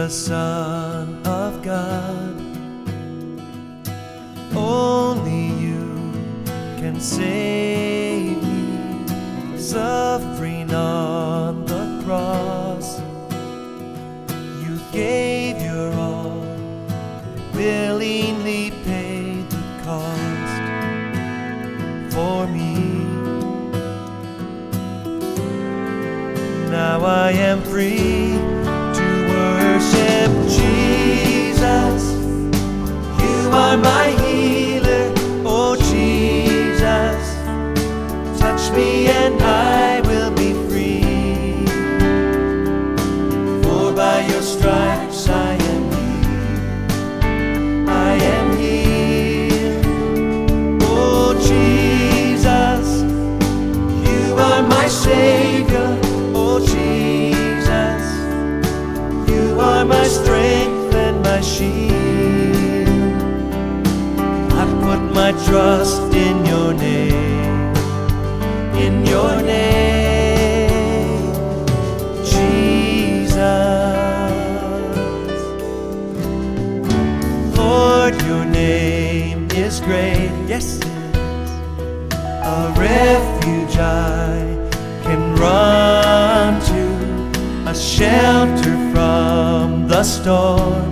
Jesus, Son of God. Only you can save me, suffering on the cross. You gave your all, willingly paid the cost for me. Now I am free my trust in your name, in your name, Jesus. Lord, your name is great, yes. A refuge I can run to, a shelter from the storm,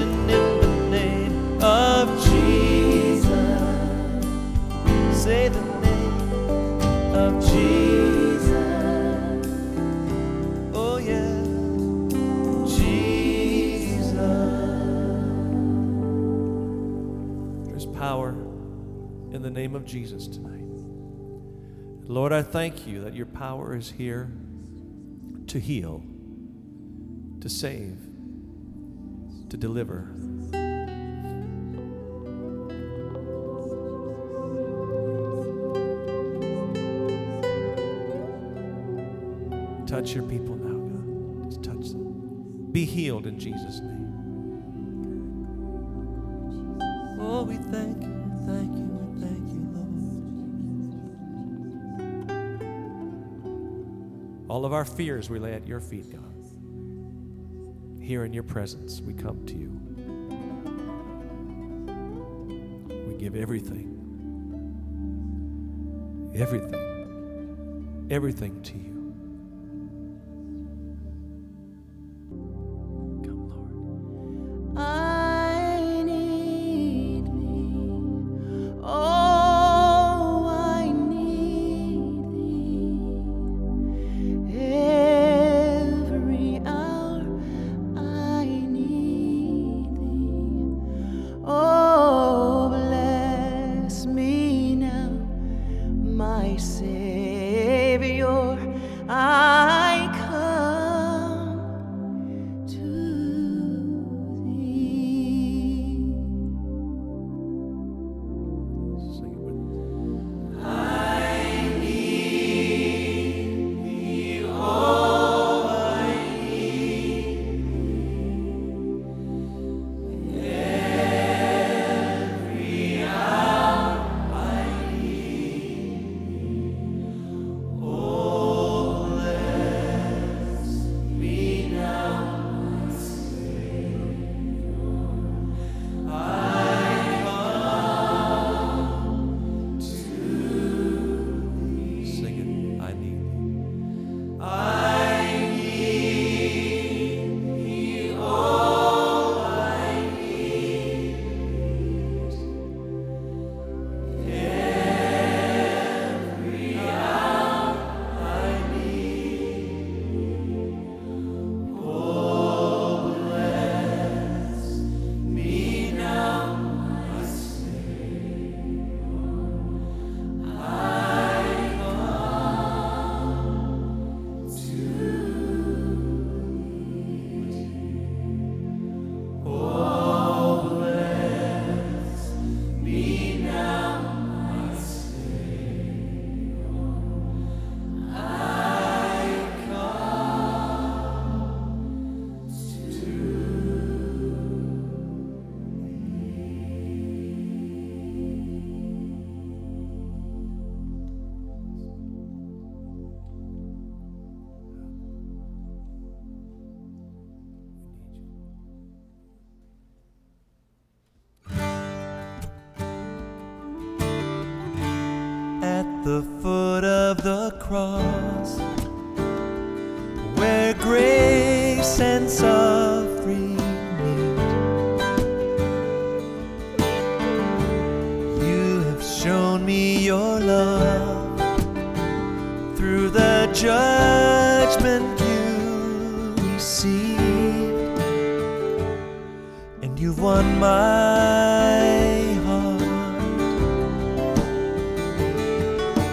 In the name of Jesus. Say the name of Jesus. Oh yeah, Jesus. There's power in the name of Jesus tonight. Lord, I thank you that your power is here to heal, to save, to deliver. Touch your people now, God. Just touch them. Be healed in Jesus' name. Oh, we thank you, thank you, thank you, Lord. All of our fears we lay at your feet, God. Here in your presence, we come to you. We give everything, everything, everything to you. You've won my heart,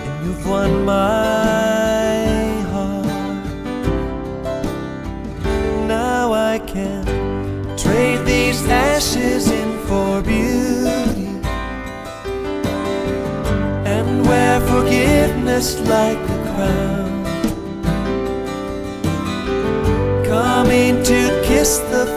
and you've won my heart. Now I can trade these ashes in for beauty and wear forgiveness like a crown. Coming to kiss the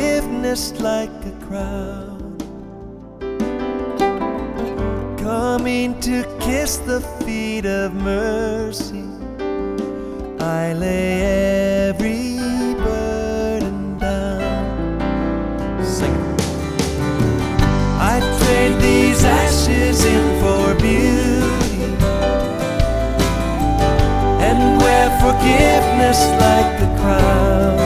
forgiveness like a crown. Coming to kiss the feet of mercy, I lay every burden down. Sing. I trade these ashes in for beauty, and wear forgiveness like a crown.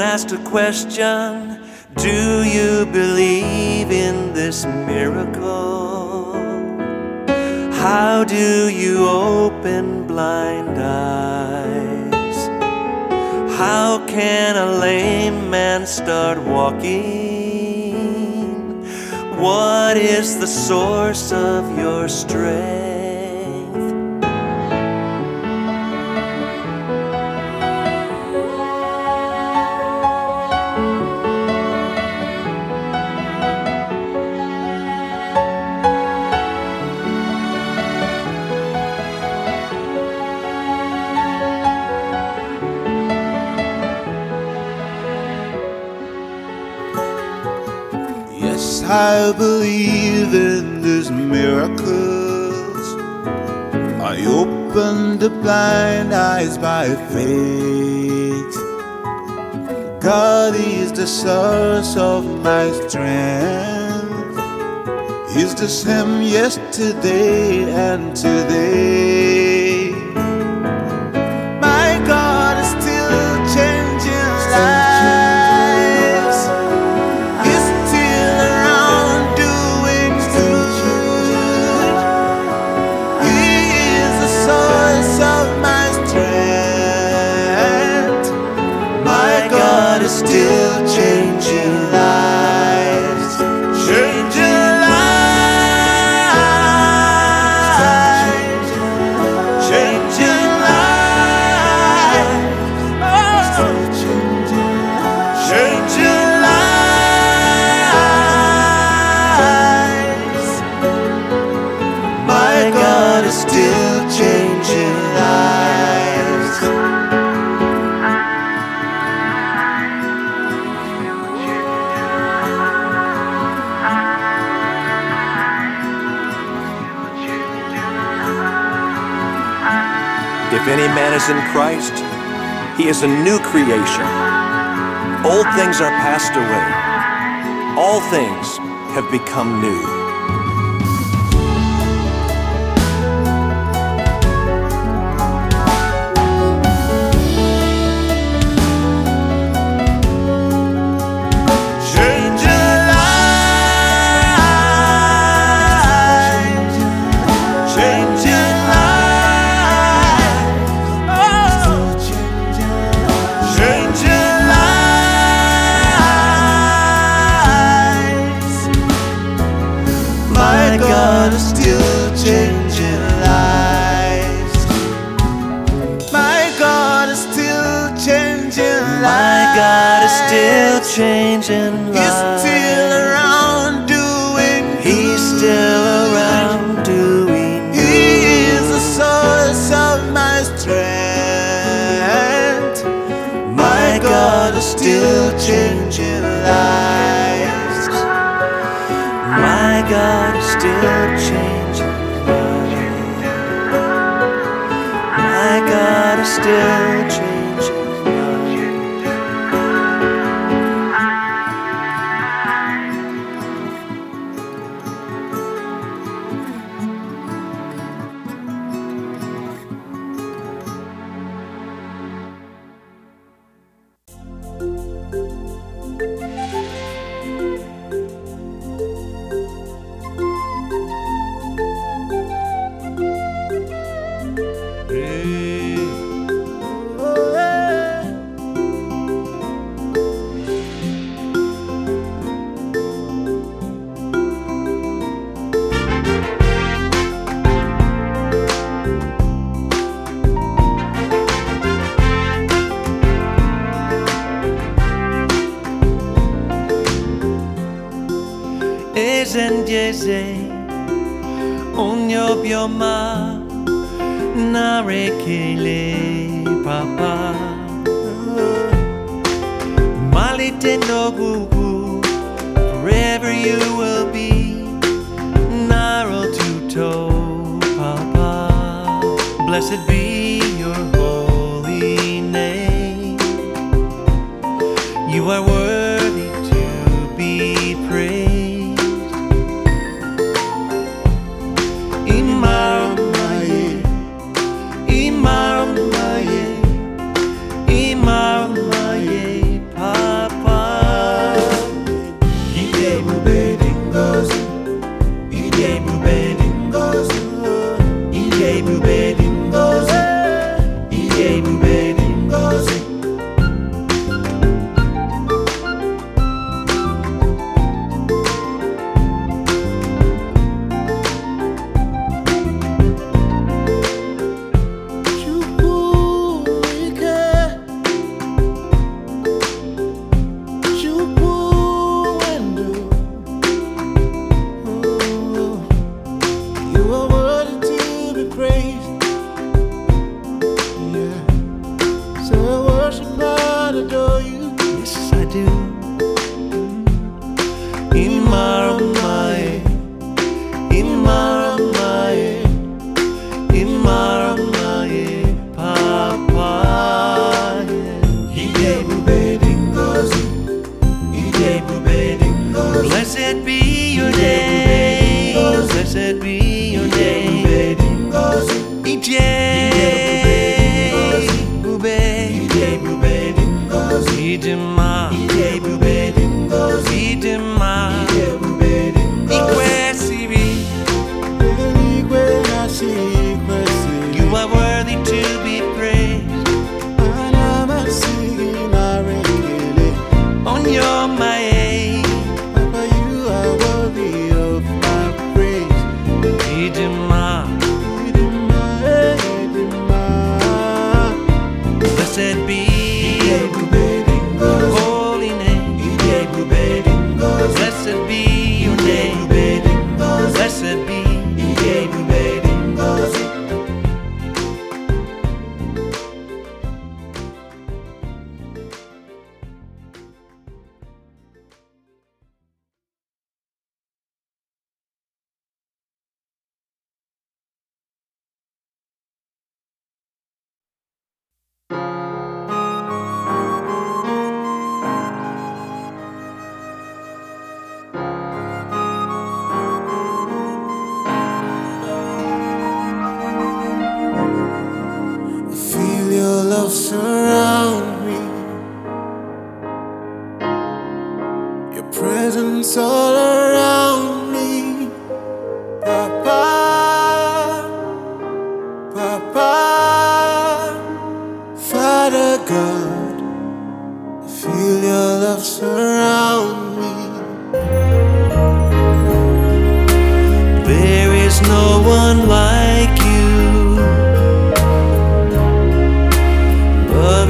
asked a question Do you believe in this miracle? How do you open blind eyes? How can a lame man start walking? What is the source of your strength? I believe in these miracles. I open the blind eyes by faith. God is the source of my strength. He's the same yesterday and today. a new creation. Old things are passed away. All things have become new. God. your holy name. You are worthy.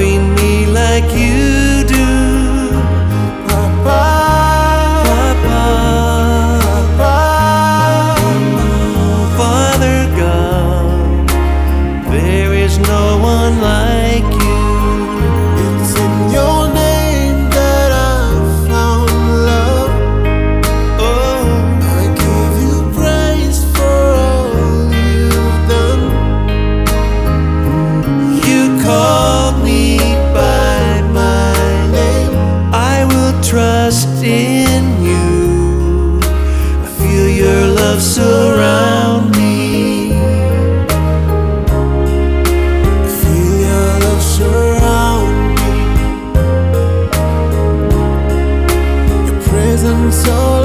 Loving me like you presence